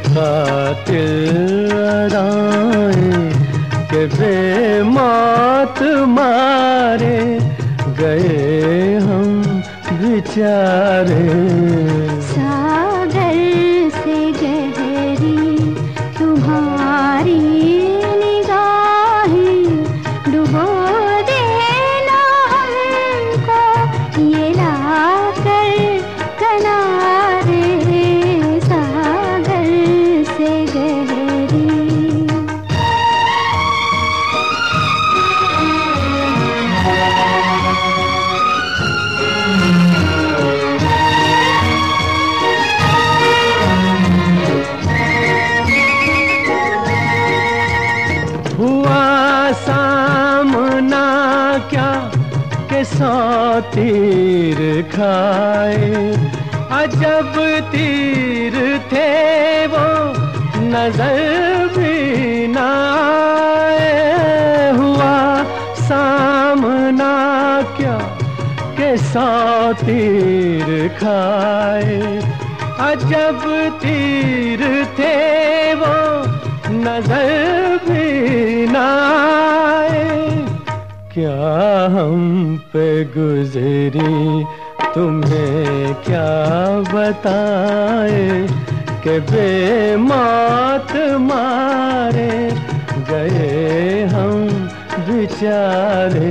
खातिर अदाएँ के बेमौत मारे गए हम बेचारे सौ तीर खाए, अजब तीर थे वो, नज़र भी न हुआ सामना क्या के सौ तीर खाए, अजब तीर थे वो, नज़र भी न क्या हम पे गुजरी? तुम्हें क्या बताए कि बेमौत मारे गए हम बेचारे?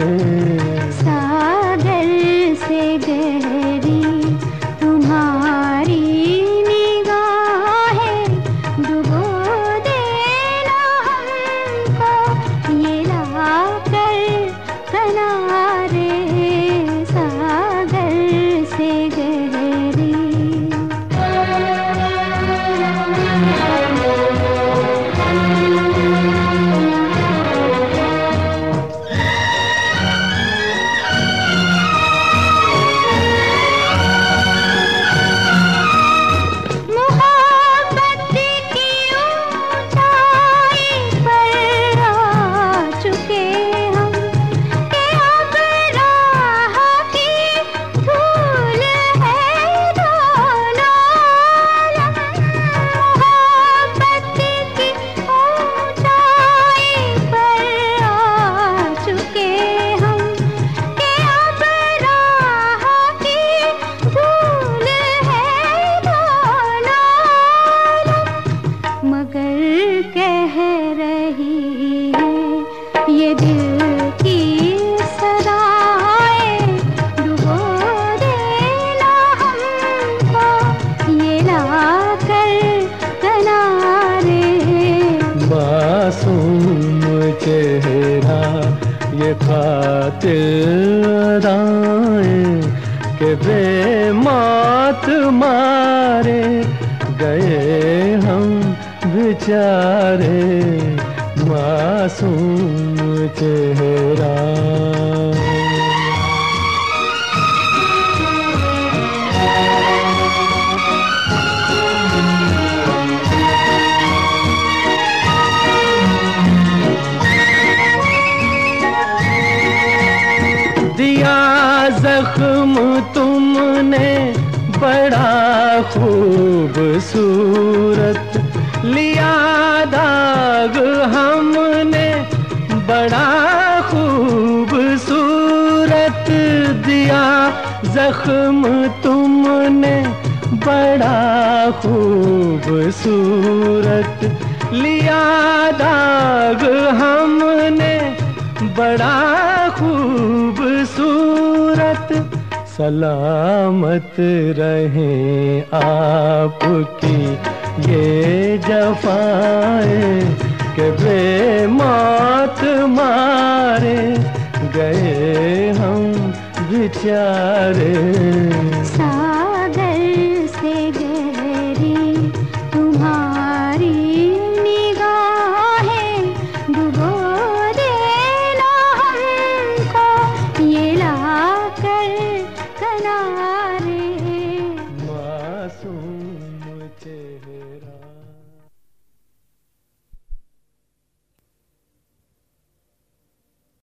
मासूम चेहरा ये खातिर के के बेमौत मारे गए हम बेचारे। मासूम चेहरा खूबसूरत लिया दाग हमने, बड़ा खूबसूरत दिया जख्म तुमने, बड़ा खूबसूरत लिया दाग हमने, बड़ा सलामत रहे आपकी। ये जफाए के बे मौत मारे गए हम बेचारे।